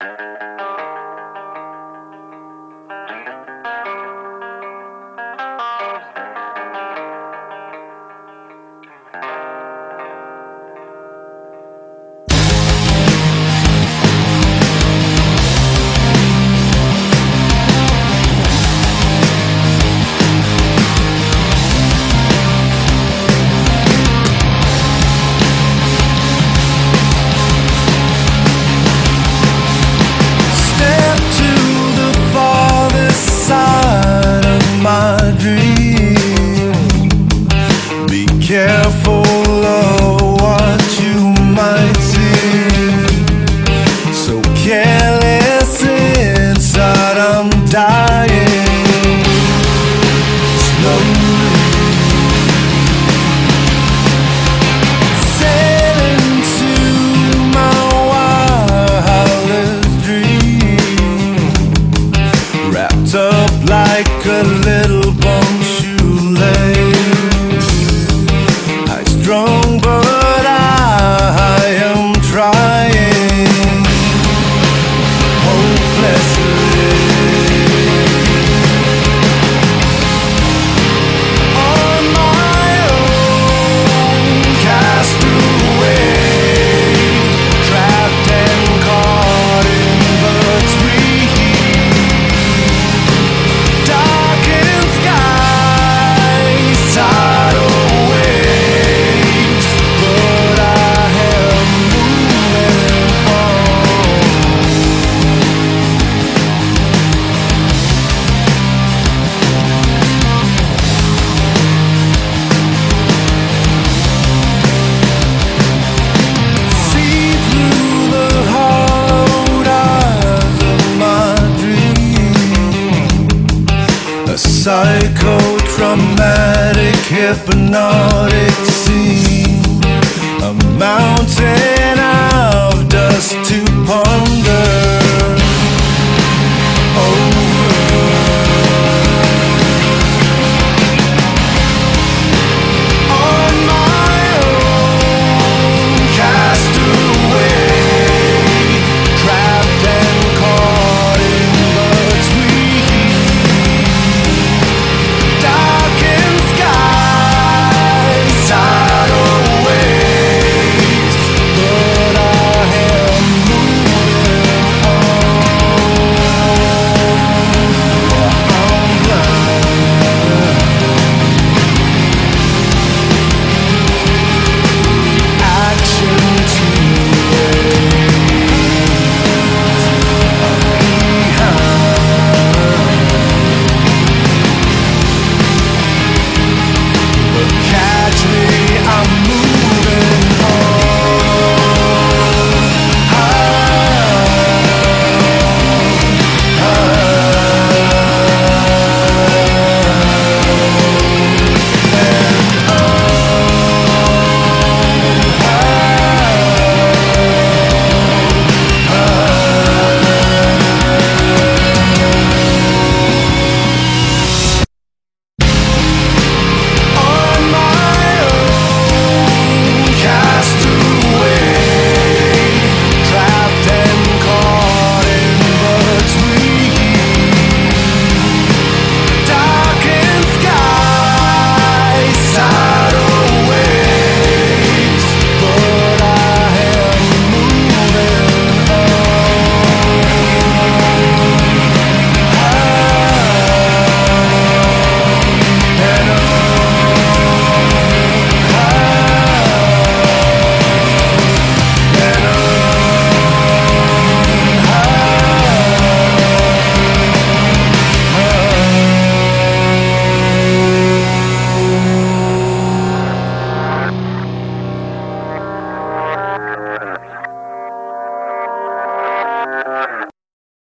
Uh... Psychotraumatic, hypnotic scene. A mountain of dust to ponder.